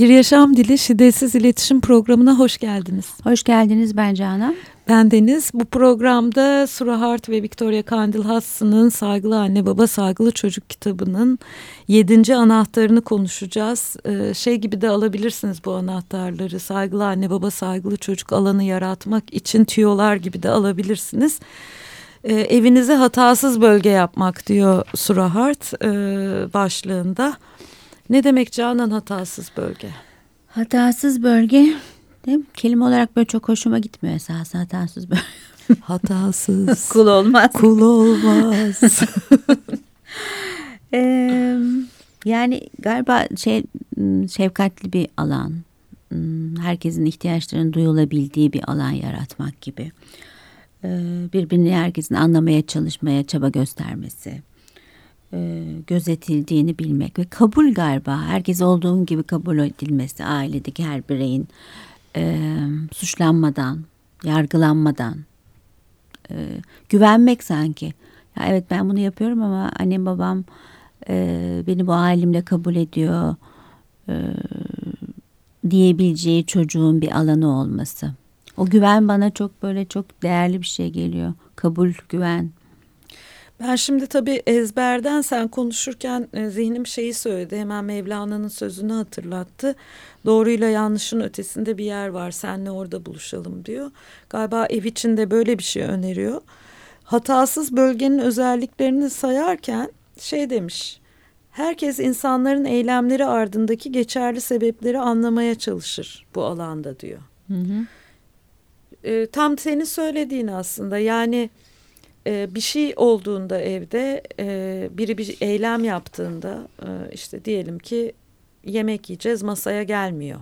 Bir Yaşam Dili Şiddetsiz İletişim Programı'na hoş geldiniz. Hoş geldiniz ben Canan. Ben Deniz. Bu programda Sura Hart ve Victoria Kandil Hass'ın Saygılı Anne Baba Saygılı Çocuk kitabının yedinci anahtarını konuşacağız. Ee, şey gibi de alabilirsiniz bu anahtarları. Saygılı Anne Baba Saygılı Çocuk alanı yaratmak için tüyolar gibi de alabilirsiniz. Ee, evinize hatasız bölge yapmak diyor Sura Hart e, başlığında. Ne demek Canan hatasız bölge? Hatasız bölge değil mi? kelime olarak böyle çok hoşuma gitmiyor esas hatasız bölge. Hatasız. Kul olmaz. Kul olmaz. ee, yani galiba şey şefkatli bir alan. Herkesin ihtiyaçlarının duyulabildiği bir alan yaratmak gibi. Birbirini herkesin anlamaya çalışmaya çaba göstermesi e, gözetildiğini bilmek ve kabul galiba herkes olduğun gibi kabul edilmesi ailedeki her bireyin e, suçlanmadan yargılanmadan e, güvenmek sanki. Ya evet ben bunu yapıyorum ama annem babam e, beni bu halimle kabul ediyor e, diyebileceği çocuğun bir alanı olması. O güven bana çok böyle çok değerli bir şey geliyor. Kabul güven ben şimdi tabii ezberden sen konuşurken e, zihnim şeyi söyledi. Hemen Mevlana'nın sözünü hatırlattı. Doğruyla yanlışın ötesinde bir yer var. Senle orada buluşalım diyor. Galiba ev içinde böyle bir şey öneriyor. Hatasız bölgenin özelliklerini sayarken şey demiş. Herkes insanların eylemleri ardındaki geçerli sebepleri anlamaya çalışır bu alanda diyor. Hı hı. E, tam senin söylediğin aslında yani e, bir şey olduğunda evde e, biri bir eylem yaptığında e, işte diyelim ki yemek yiyeceğiz masaya gelmiyor.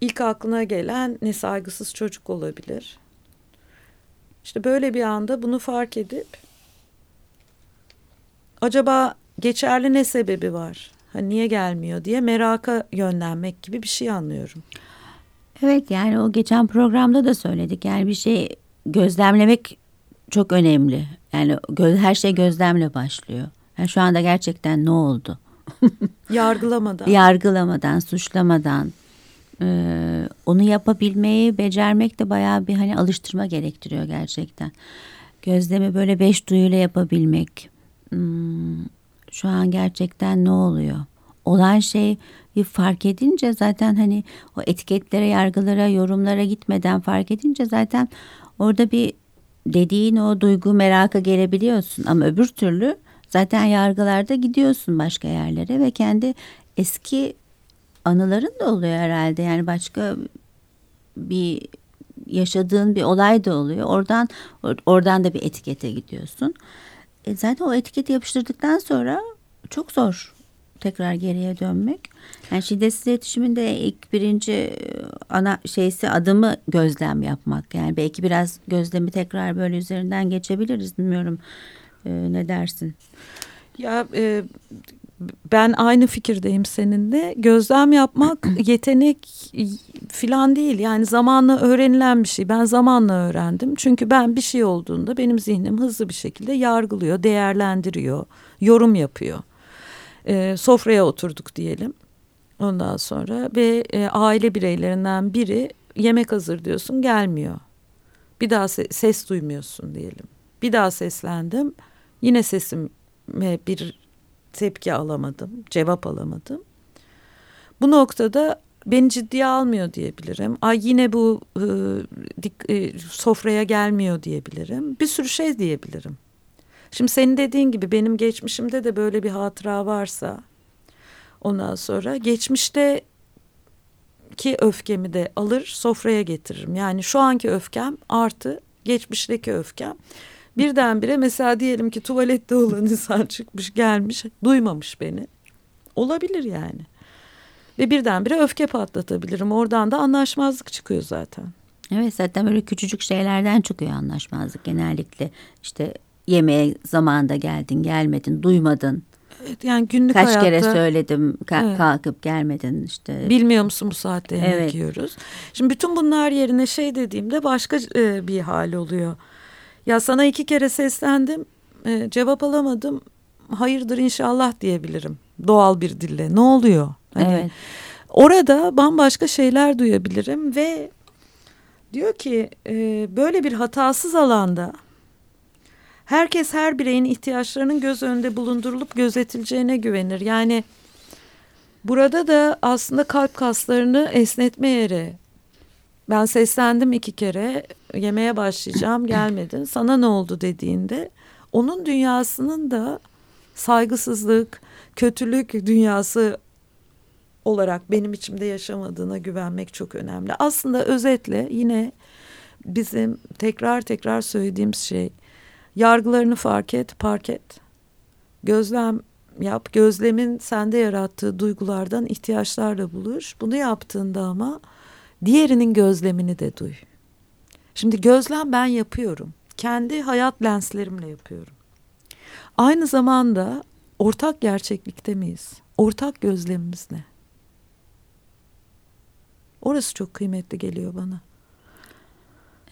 İlk aklına gelen ne saygısız çocuk olabilir. İşte böyle bir anda bunu fark edip acaba geçerli ne sebebi var? Hani niye gelmiyor diye meraka yönlenmek gibi bir şey anlıyorum. Evet yani o geçen programda da söyledik. Yani bir şey gözlemlemek çok önemli. Yani her şey gözlemle başlıyor. Yani şu anda gerçekten ne oldu? Yargılamadan. Yargılamadan, suçlamadan. Ee, onu yapabilmeyi becermek de bayağı bir hani alıştırma gerektiriyor gerçekten. Gözlemi böyle beş duyuyla yapabilmek. Hmm, şu an gerçekten ne oluyor? Olan şeyi fark edince zaten hani o etiketlere, yargılara, yorumlara gitmeden fark edince zaten Orada bir dediğin o duygu meraka gelebiliyorsun ama öbür türlü zaten yargılarda gidiyorsun başka yerlere ve kendi eski anıların da oluyor herhalde. Yani başka bir yaşadığın bir olay da oluyor. Oradan oradan da bir etikete gidiyorsun. E zaten o etiketi yapıştırdıktan sonra çok zor tekrar geriye dönmek. Yani şiddetsiz iletişimin de ilk birinci e, ana şeysi adımı gözlem yapmak. Yani belki biraz gözlemi tekrar böyle üzerinden geçebiliriz. Bilmiyorum e, ne dersin? Ya e, ben aynı fikirdeyim seninle. Gözlem yapmak yetenek filan değil. Yani zamanla öğrenilen bir şey. Ben zamanla öğrendim. Çünkü ben bir şey olduğunda benim zihnim hızlı bir şekilde yargılıyor, değerlendiriyor, yorum yapıyor e, sofraya oturduk diyelim. Ondan sonra ve e, aile bireylerinden biri yemek hazır diyorsun gelmiyor. Bir daha se ses duymuyorsun diyelim. Bir daha seslendim. Yine sesime bir tepki alamadım, cevap alamadım. Bu noktada beni ciddiye almıyor diyebilirim. Ay yine bu e, dik, e, sofraya gelmiyor diyebilirim. Bir sürü şey diyebilirim. Şimdi senin dediğin gibi benim geçmişimde de böyle bir hatıra varsa ondan sonra geçmişte ki öfkemi de alır sofraya getiririm. Yani şu anki öfkem artı geçmişteki öfkem. Birdenbire mesela diyelim ki tuvalette olan insan çıkmış gelmiş duymamış beni. Olabilir yani. Ve birdenbire öfke patlatabilirim. Oradan da anlaşmazlık çıkıyor zaten. Evet zaten böyle küçücük şeylerden çıkıyor anlaşmazlık genellikle. İşte yemeğe zamanında geldin gelmedin duymadın. Evet yani günlük Kaç hayatta. kere söyledim ka- evet. kalkıp gelmedin işte. Bilmiyor musun bu saatte yemek evet. yiyoruz. Şimdi bütün bunlar yerine şey dediğimde başka e, bir hal oluyor. Ya sana iki kere seslendim e, cevap alamadım hayırdır inşallah diyebilirim doğal bir dille ne oluyor Hani evet. Orada bambaşka şeyler duyabilirim ve diyor ki e, böyle bir hatasız alanda herkes her bireyin ihtiyaçlarının göz önünde bulundurulup gözetileceğine güvenir. Yani burada da aslında kalp kaslarını esnetme yeri. Ben seslendim iki kere yemeye başlayacağım gelmedin sana ne oldu dediğinde onun dünyasının da saygısızlık, kötülük dünyası olarak benim içimde yaşamadığına güvenmek çok önemli. Aslında özetle yine bizim tekrar tekrar söylediğimiz şey yargılarını fark et, park et. Gözlem yap. Gözlemin sende yarattığı duygulardan ihtiyaçlarla buluş. Bunu yaptığında ama diğerinin gözlemini de duy. Şimdi gözlem ben yapıyorum. Kendi hayat lenslerimle yapıyorum. Aynı zamanda ortak gerçeklikte miyiz? Ortak gözlemimiz ne? Orası çok kıymetli geliyor bana.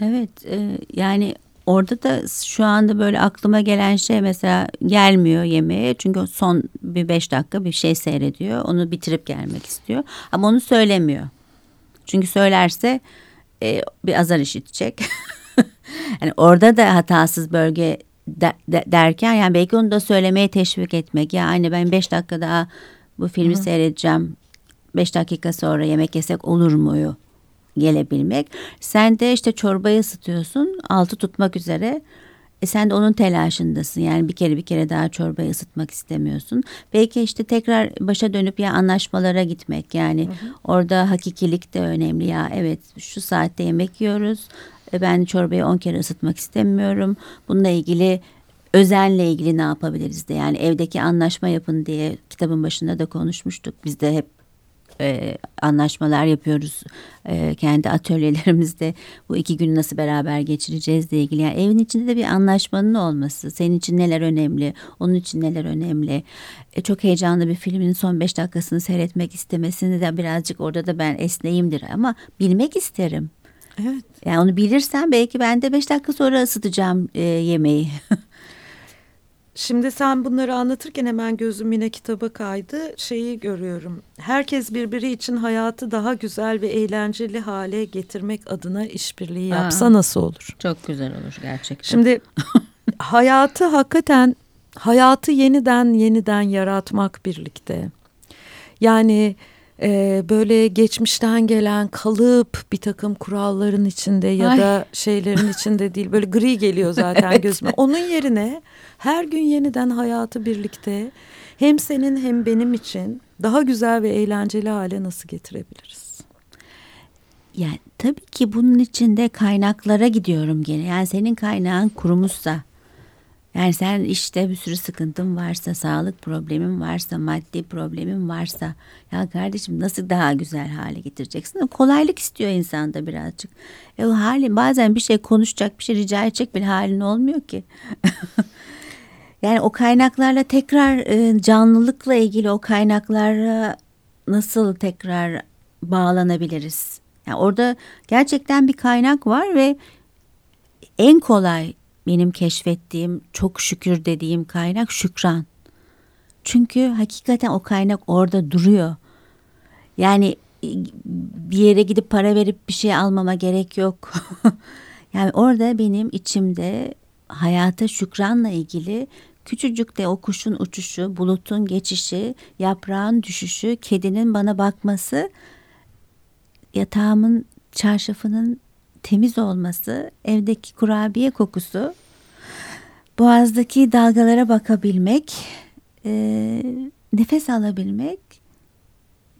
Evet e, yani orada da şu anda böyle aklıma gelen şey mesela gelmiyor yemeğe. Çünkü son bir beş dakika bir şey seyrediyor. Onu bitirip gelmek istiyor. Ama onu söylemiyor. Çünkü söylerse e, bir azar işitecek. Yani orada da hatasız bölge de, de, derken yani belki onu da söylemeye teşvik etmek. Yani ben beş dakika daha bu filmi Hı. seyredeceğim. Beş dakika sonra yemek yesek olur muyu gelebilmek. Sen de işte çorbayı ısıtıyorsun altı tutmak üzere. E sen de onun telaşındasın. Yani bir kere bir kere daha çorbayı ısıtmak istemiyorsun. Belki işte tekrar başa dönüp ya anlaşmalara gitmek. Yani hı hı. orada hakikilik de önemli. Ya evet şu saatte yemek yiyoruz. E ben çorbayı on kere ısıtmak istemiyorum. Bununla ilgili özenle ilgili ne yapabiliriz de yani evdeki anlaşma yapın diye kitabın başında da konuşmuştuk. Biz de hep e, anlaşmalar yapıyoruz e, kendi atölyelerimizde bu iki gün nasıl beraber geçireceğiz diye ilgili. Yani evin içinde de bir anlaşmanın olması senin için neler önemli onun için neler önemli e, çok heyecanlı bir filmin son beş dakikasını seyretmek istemesini de birazcık orada da ben esneyimdir ama bilmek isterim. Evet. Yani onu bilirsen belki ben de beş dakika sonra ısıtacağım e, yemeği. Şimdi sen bunları anlatırken hemen gözüm yine kitaba kaydı. Şeyi görüyorum. Herkes birbiri için hayatı daha güzel ve eğlenceli hale getirmek adına işbirliği yapsa Aa, nasıl olur? Çok güzel olur gerçekten. Şimdi hayatı hakikaten hayatı yeniden yeniden yaratmak birlikte. Yani e, böyle geçmişten gelen kalıp bir takım kuralların içinde ya Ay. da şeylerin içinde değil böyle gri geliyor zaten evet. gözüme. Onun yerine her gün yeniden hayatı birlikte hem senin hem benim için daha güzel ve eğlenceli hale nasıl getirebiliriz? Yani tabii ki bunun içinde kaynaklara gidiyorum gene. Yani senin kaynağın kurumuşsa yani sen işte bir sürü sıkıntın varsa, sağlık problemin varsa, maddi problemin varsa ya kardeşim nasıl daha güzel hale getireceksin? Kolaylık istiyor insanda birazcık. E o hali bazen bir şey konuşacak, bir şey rica edecek bir halin olmuyor ki. yani o kaynaklarla tekrar e, canlılıkla ilgili o kaynaklara nasıl tekrar bağlanabiliriz? Yani orada gerçekten bir kaynak var ve en kolay benim keşfettiğim çok şükür dediğim kaynak şükran. Çünkü hakikaten o kaynak orada duruyor. Yani e, bir yere gidip para verip bir şey almama gerek yok. yani orada benim içimde hayata şükranla ilgili küçücük de o kuşun uçuşu, bulutun geçişi, yaprağın düşüşü, kedinin bana bakması, yatağımın çarşafının temiz olması, evdeki kurabiye kokusu, boğazdaki dalgalara bakabilmek, e, nefes alabilmek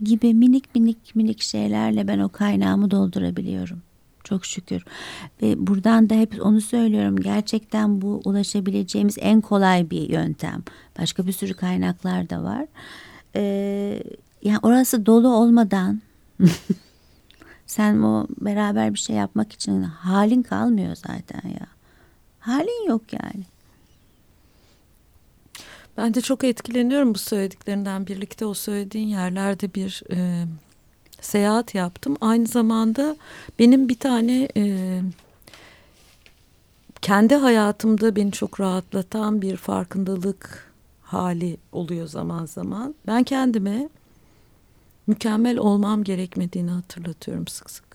gibi minik minik minik şeylerle ben o kaynağımı doldurabiliyorum. Çok şükür. Ve buradan da hep onu söylüyorum. Gerçekten bu ulaşabileceğimiz en kolay bir yöntem. Başka bir sürü kaynaklar da var. Ee, yani orası dolu olmadan sen o beraber bir şey yapmak için halin kalmıyor zaten ya. Halin yok yani. Ben de çok etkileniyorum bu söylediklerinden. Birlikte o söylediğin yerlerde bir e, seyahat yaptım. Aynı zamanda benim bir tane e, kendi hayatımda beni çok rahatlatan bir farkındalık hali oluyor zaman zaman. Ben kendime mükemmel olmam gerekmediğini hatırlatıyorum sık sık.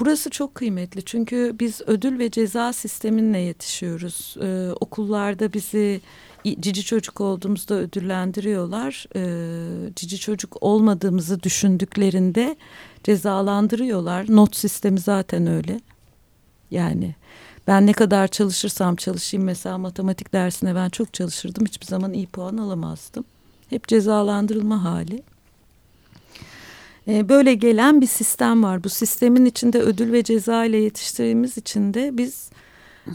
Burası çok kıymetli çünkü biz ödül ve ceza sisteminle yetişiyoruz. Ee, okullarda bizi cici çocuk olduğumuzda ödüllendiriyorlar. Ee, cici çocuk olmadığımızı düşündüklerinde cezalandırıyorlar. Not sistemi zaten öyle. Yani ben ne kadar çalışırsam çalışayım mesela matematik dersine ben çok çalışırdım. Hiçbir zaman iyi puan alamazdım. Hep cezalandırılma hali. Ee, böyle gelen bir sistem var. Bu sistemin içinde ödül ve ceza ile yetiştirdiğimiz için de biz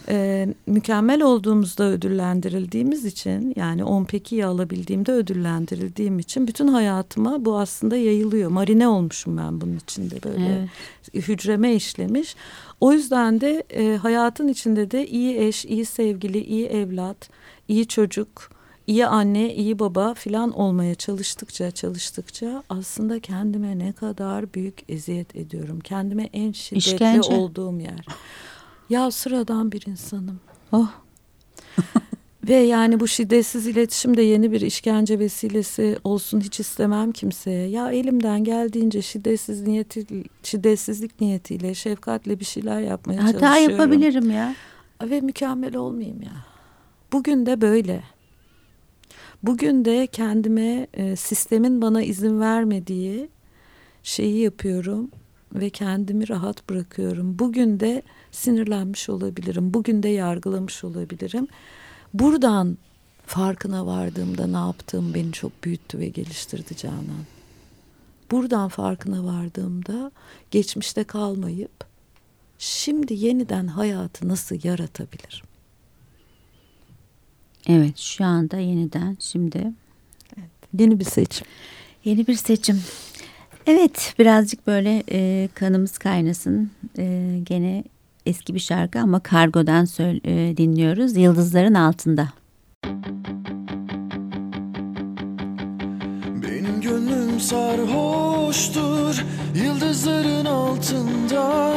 e, mükemmel olduğumuzda ödüllendirildiğimiz için yani on pekiyi alabildiğimde ödüllendirildiğim için bütün hayatıma bu aslında yayılıyor. Marine olmuşum ben bunun içinde böyle evet. hücreme işlemiş. O yüzden de e, hayatın içinde de iyi eş, iyi sevgili, iyi evlat, iyi çocuk, iyi anne, iyi baba filan olmaya çalıştıkça çalıştıkça aslında kendime ne kadar büyük eziyet ediyorum. Kendime en şiddetli İşkence. olduğum yer. Ya sıradan bir insanım. Oh. Ve yani bu şiddetsiz iletişim de yeni bir işkence vesilesi olsun hiç istemem kimseye. Ya elimden geldiğince şiddetsiz niyeti, şiddetsizlik niyetiyle, şefkatle bir şeyler yapmaya Hata çalışıyorum. Hata yapabilirim ya. Ve mükemmel olmayayım ya. Bugün de böyle. Bugün de kendime e, sistemin bana izin vermediği şeyi yapıyorum ve kendimi rahat bırakıyorum. Bugün de sinirlenmiş olabilirim. Bugün de yargılamış olabilirim. Buradan farkına vardığımda ne yaptığım beni çok büyüttü ve geliştirdi Canan. Buradan farkına vardığımda geçmişte kalmayıp şimdi yeniden hayatı nasıl yaratabilirim? Evet şu anda yeniden şimdi. Evet, yeni bir seçim. Yeni bir seçim. Evet birazcık böyle e, kanımız kaynasın. E, gene eski bir şarkı ama Kargo'dan söyle, e, dinliyoruz. Yıldızların altında. Benim gönlüm sarhoştur yıldızların altında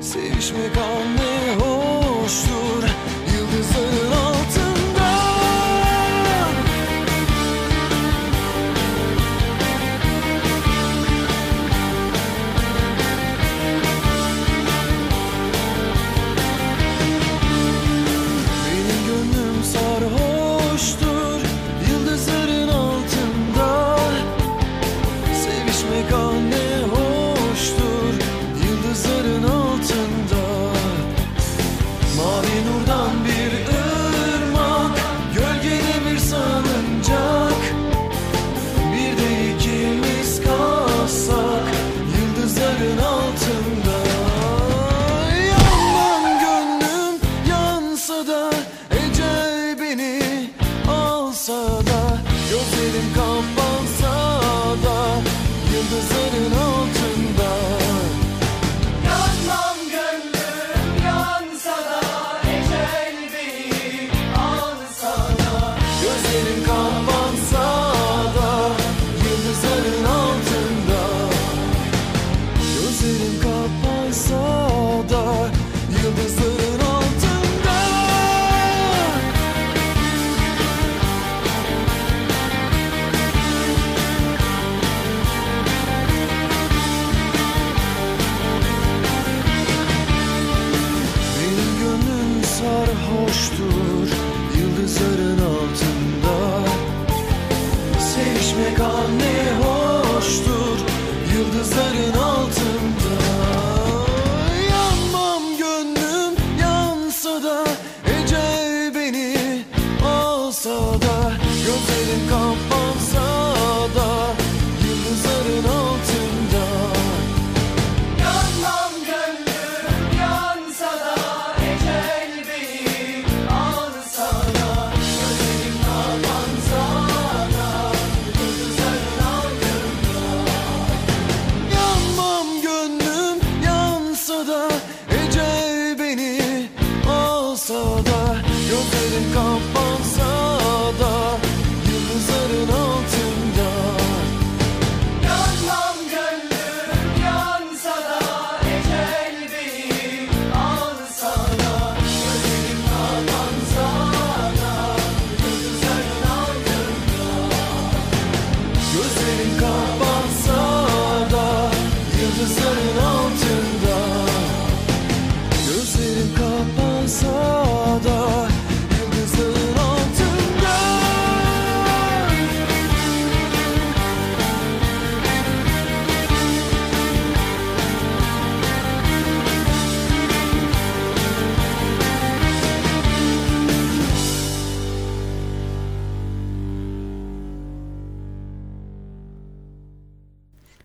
Sevişmek anne hoştur yıldızların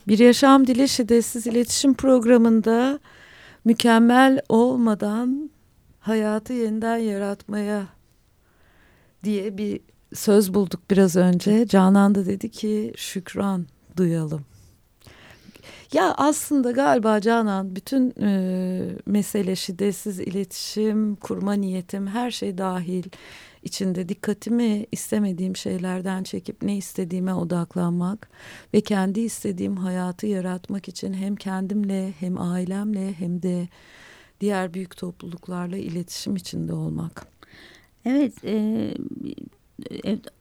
Bir Yaşam Dili Şiddetsiz İletişim Programı'nda mükemmel olmadan hayatı yeniden yaratmaya diye bir söz bulduk biraz önce. Canan da dedi ki şükran duyalım. Ya aslında galiba Canan bütün e, mesele şiddetsiz iletişim, kurma niyetim her şey dahil içinde dikkatimi istemediğim şeylerden çekip ne istediğime odaklanmak ve kendi istediğim hayatı yaratmak için hem kendimle hem ailemle hem de diğer büyük topluluklarla iletişim içinde olmak. Evet, e,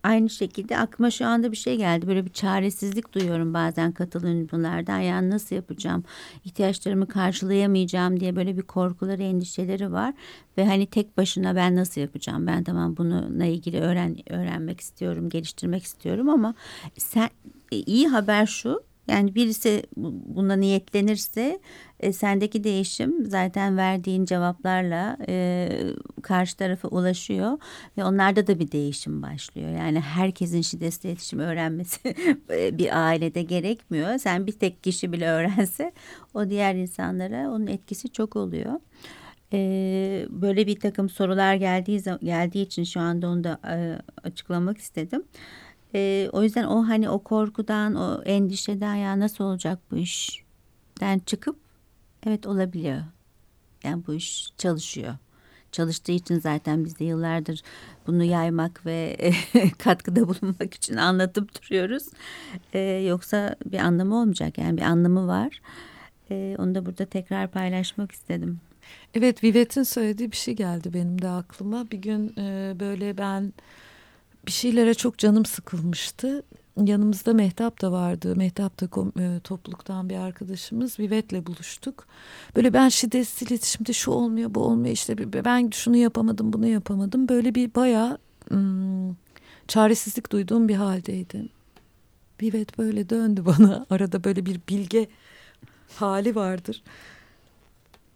aynı şekilde aklıma şu anda bir şey geldi. Böyle bir çaresizlik duyuyorum bazen katılım bunlardan. Yani nasıl yapacağım? ihtiyaçlarımı karşılayamayacağım diye böyle bir korkuları, endişeleri var. Ve hani tek başına ben nasıl yapacağım? Ben tamam bununla ilgili öğren öğrenmek istiyorum, geliştirmek istiyorum ama sen iyi haber şu. Yani birisi buna niyetlenirse e, sendeki değişim zaten verdiğin cevaplarla e, karşı tarafa ulaşıyor ve onlarda da bir değişim başlıyor. Yani herkesin şiddetsiz iletişim öğrenmesi e, bir ailede gerekmiyor. Sen bir tek kişi bile öğrense o diğer insanlara onun etkisi çok oluyor. Ee, böyle bir takım sorular geldiği geldiği için şu anda onu da e, açıklamak istedim. E, o yüzden o hani o korkudan, o endişeden ya nasıl olacak bu işten çıkıp evet olabiliyor. Yani bu iş çalışıyor. Çalıştığı için zaten biz de yıllardır bunu yaymak ve katkıda bulunmak için anlatıp duruyoruz. E, yoksa bir anlamı olmayacak. Yani bir anlamı var. E, onu da burada tekrar paylaşmak istedim. Evet Vivet'in söylediği bir şey geldi benim de aklıma. Bir gün e, böyle ben bir şeylere çok canım sıkılmıştı. Yanımızda Mehtap da vardı. Mehtap da e, topluluktan bir arkadaşımız. Vivet'le buluştuk. Böyle ben şiddetsiz iletişimde şu olmuyor bu olmuyor işte ben şunu yapamadım bunu yapamadım. Böyle bir bayağı ım, çaresizlik duyduğum bir haldeydim. Vivet böyle döndü bana. Arada böyle bir bilge hali vardır.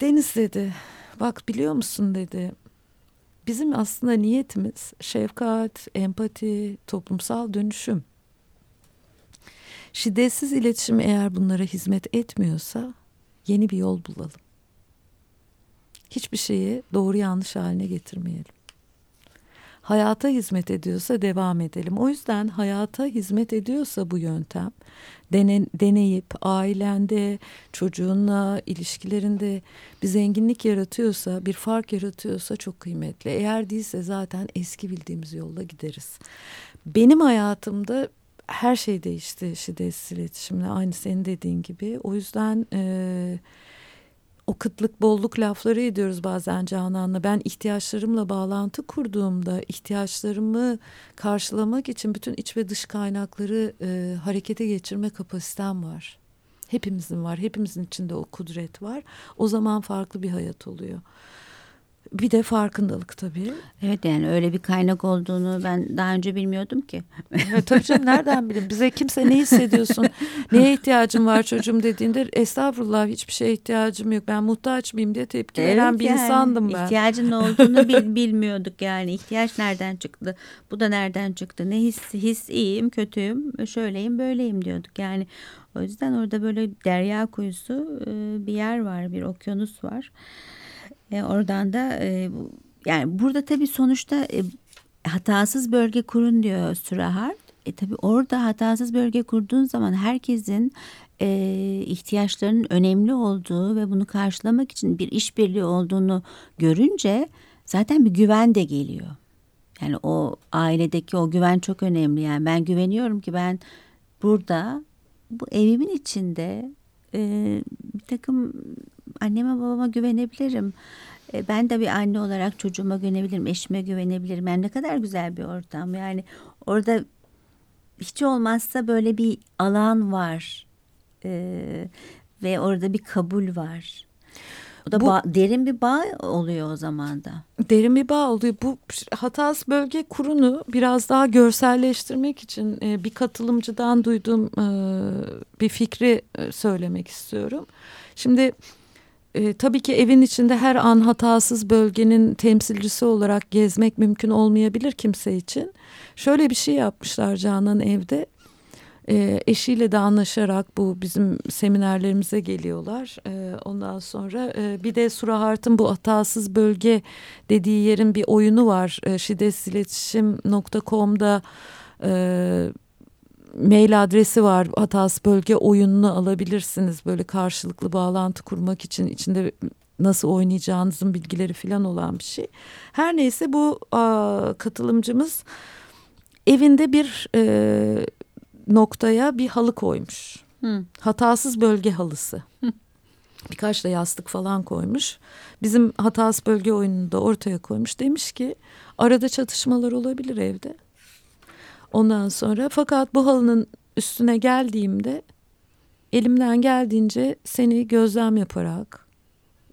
Deniz dedi. Bak biliyor musun dedi Bizim aslında niyetimiz şefkat, empati, toplumsal dönüşüm. Şiddetsiz iletişim eğer bunlara hizmet etmiyorsa yeni bir yol bulalım. Hiçbir şeyi doğru yanlış haline getirmeyelim hayata hizmet ediyorsa devam edelim. O yüzden hayata hizmet ediyorsa bu yöntem dene, deneyip ailende, çocuğunla ilişkilerinde bir zenginlik yaratıyorsa, bir fark yaratıyorsa çok kıymetli. Eğer değilse zaten eski bildiğimiz yolla gideriz. Benim hayatımda her şey değişti şiddetsiz iletişimle aynı senin dediğin gibi. O yüzden... E, o kıtlık bolluk lafları ediyoruz bazen Canan'la. Ben ihtiyaçlarımla bağlantı kurduğumda ihtiyaçlarımı karşılamak için bütün iç ve dış kaynakları e, harekete geçirme kapasitem var. Hepimizin var. Hepimizin içinde o kudret var. O zaman farklı bir hayat oluyor. Bir de farkındalık tabii. Evet yani öyle bir kaynak olduğunu ben daha önce bilmiyordum ki. Evet, tabii canım nereden bileyim? Bize kimse ne hissediyorsun, neye ihtiyacın var çocuğum dediğinde estağfurullah hiçbir şeye ihtiyacım yok. Ben muhtaç mıyım diye tepki evet, veren bir yani, insandım ben. İhtiyacın olduğunu bil, bilmiyorduk yani. ihtiyaç nereden çıktı? Bu da nereden çıktı? Ne his, his iyiyim, kötüyüm, şöyleyim, böyleyim diyorduk. Yani o yüzden orada böyle derya kuyusu bir yer var, bir okyanus var. E, oradan da e, yani burada tabii sonuçta e, hatasız bölge kurun diyor Sürahart. E tabii orada hatasız bölge kurduğun zaman herkesin e, ihtiyaçlarının önemli olduğu ve bunu karşılamak için bir işbirliği olduğunu görünce zaten bir güven de geliyor. Yani o ailedeki o güven çok önemli. Yani ben güveniyorum ki ben burada bu evimin içinde e, bir takım anneme babama güvenebilirim. E, ben de bir anne olarak çocuğuma güvenebilirim, eşime güvenebilirim. Yani ne kadar güzel bir ortam. Yani orada hiç olmazsa böyle bir alan var. Ee, ve orada bir kabul var. O da Bu, bağ, derin bir bağ oluyor o zaman da. Derin bir bağ oluyor. Bu Hatas Bölge Kurunu biraz daha görselleştirmek için e, bir katılımcıdan duyduğum e, bir fikri e, söylemek istiyorum. Şimdi e, tabii ki evin içinde her an hatasız bölgenin temsilcisi olarak gezmek mümkün olmayabilir kimse için. Şöyle bir şey yapmışlar Canan evde. E, eşiyle de anlaşarak bu bizim seminerlerimize geliyorlar. E, ondan sonra e, bir de Surahart'ın bu hatasız bölge dediği yerin bir oyunu var. E, şiddetsiletişim.com'da e, mail adresi var. Hatas bölge oyununu alabilirsiniz. Böyle karşılıklı bağlantı kurmak için içinde nasıl oynayacağınızın bilgileri falan olan bir şey. Her neyse bu a, katılımcımız evinde bir e, noktaya bir halı koymuş. Hı. Hatasız bölge halısı. Birkaç da yastık falan koymuş. Bizim hatasız bölge oyununu da ortaya koymuş. Demiş ki arada çatışmalar olabilir evde. Ondan sonra fakat bu halının üstüne geldiğimde elimden geldiğince seni gözlem yaparak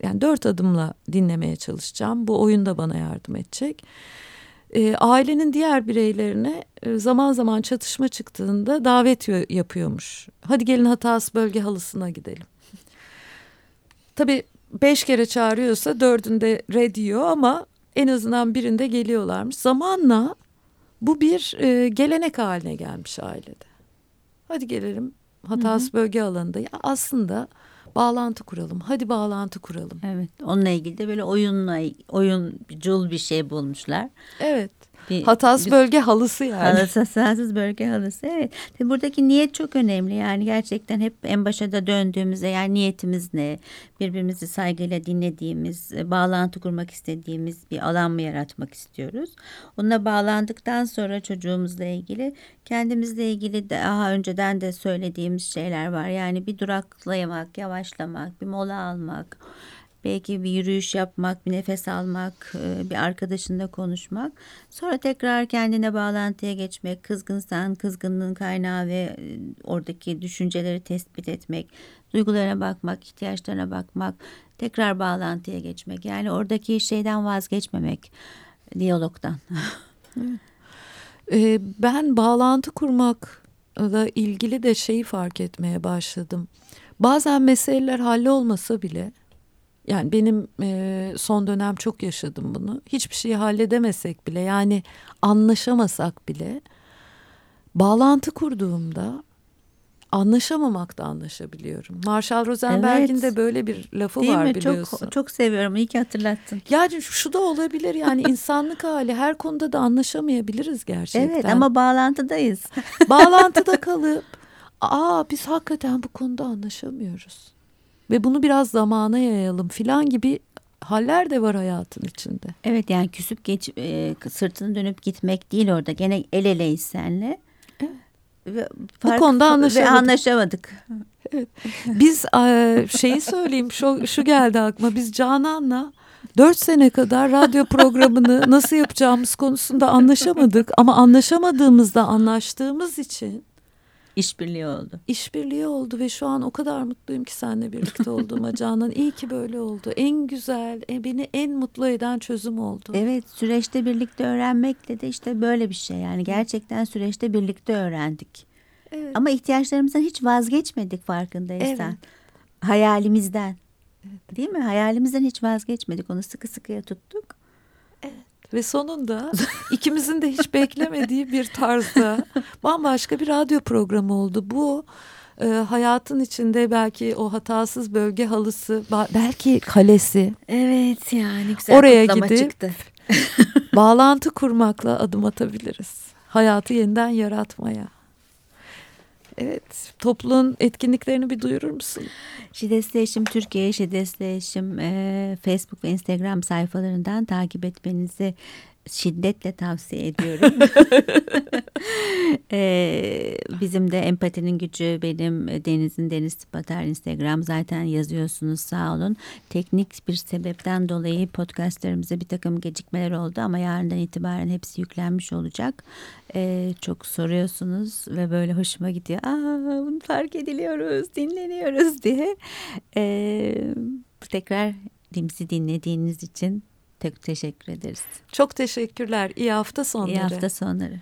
yani dört adımla dinlemeye çalışacağım. Bu oyun da bana yardım edecek. E, ailenin diğer bireylerine e, zaman zaman çatışma çıktığında davet yapıyormuş. Hadi gelin hatası bölge halısına gidelim. Tabii beş kere çağırıyorsa dördünde red diyor ama en azından birinde geliyorlarmış. Zamanla bu bir e, gelenek haline gelmiş ailede. Hadi gelelim hatası bölge alanında. Ya aslında bağlantı kuralım. Hadi bağlantı kuralım. Evet. Onunla ilgili de böyle oyunla oyuncul bir şey bulmuşlar. Evet. Bir, Hatas bir, bölge halısı yani. Hassasız bölge halısı evet. Tabii buradaki niyet çok önemli yani gerçekten hep en başa da döndüğümüzde yani niyetimiz ne? Birbirimizi saygıyla dinlediğimiz, e, bağlantı kurmak istediğimiz bir alan mı yaratmak istiyoruz? Onunla bağlandıktan sonra çocuğumuzla ilgili kendimizle ilgili daha önceden de söylediğimiz şeyler var. Yani bir duraklayamak, yavaşlamak, bir mola almak belki bir yürüyüş yapmak, bir nefes almak, e, bir arkadaşınla konuşmak. Sonra tekrar kendine bağlantıya geçmek, kızgınsan kızgınlığın kaynağı ve e, oradaki düşünceleri tespit etmek, duygularına bakmak, ihtiyaçlarına bakmak, tekrar bağlantıya geçmek. Yani oradaki şeyden vazgeçmemek, diyalogdan. ee, ben bağlantı kurmakla ilgili de şeyi fark etmeye başladım. Bazen meseleler hallolmasa bile yani benim e, son dönem çok yaşadım bunu. Hiçbir şeyi halledemesek bile yani anlaşamasak bile bağlantı kurduğumda anlaşamamakta anlaşabiliyorum. Marshall Rosenberg'in evet. de böyle bir lafı Değil var mi? biliyorsun. Çok, çok seviyorum. İyi ki hatırlattın. Yani şu da olabilir yani insanlık hali her konuda da anlaşamayabiliriz gerçekten. Evet ama bağlantıdayız. Bağlantıda kalıp aa biz hakikaten bu konuda anlaşamıyoruz ve bunu biraz zamana yayalım filan gibi haller de var hayatın içinde. Evet yani küsüp geç e, sırtını dönüp gitmek değil orada gene el eleyiz senle. Evet. Ve fark, Bu konuda anlaşamadık. Ve anlaşamadık. Evet. Biz e, şeyi söyleyeyim şu, şu geldi aklıma biz Canan'la dört sene kadar radyo programını nasıl yapacağımız konusunda anlaşamadık ama anlaşamadığımızda anlaştığımız için İşbirliği oldu. İşbirliği oldu ve şu an o kadar mutluyum ki seninle birlikte olduğuma Canan. İyi ki böyle oldu. En güzel, e, beni en mutlu eden çözüm oldu. Evet, süreçte birlikte öğrenmekle de işte böyle bir şey. Yani gerçekten süreçte birlikte öğrendik. Evet. Ama ihtiyaçlarımızdan hiç vazgeçmedik farkındaysan. Evet. Hayalimizden. Evet. Değil mi? Hayalimizden hiç vazgeçmedik. Onu sıkı sıkıya tuttuk. Ve sonunda ikimizin de hiç beklemediği bir tarzda bambaşka bir radyo programı oldu. Bu e, hayatın içinde belki o hatasız bölge halısı, belki kalesi. Evet yani güzel Oraya gidip çıktı. bağlantı kurmakla adım atabiliriz. Hayatı yeniden yaratmaya. Evet, topluluğun etkinliklerini bir duyurur musun? Şiddetli Eşim Türkiye, Şiddetli Eşim e, Facebook ve Instagram sayfalarından takip etmenizi şiddetle tavsiye ediyorum. ee, bizim de empatinin gücü benim Deniz'in Deniz Batar Instagram zaten yazıyorsunuz sağ olun. Teknik bir sebepten dolayı podcastlarımıza bir takım gecikmeler oldu ama yarından itibaren hepsi yüklenmiş olacak. Ee, çok soruyorsunuz ve böyle hoşuma gidiyor. Aa, bunu fark ediliyoruz, dinleniyoruz diye. Ee, tekrar bizi dinlediğiniz için çok teşekkür ederiz. Çok teşekkürler. İyi hafta sonları. İyi hafta sonları.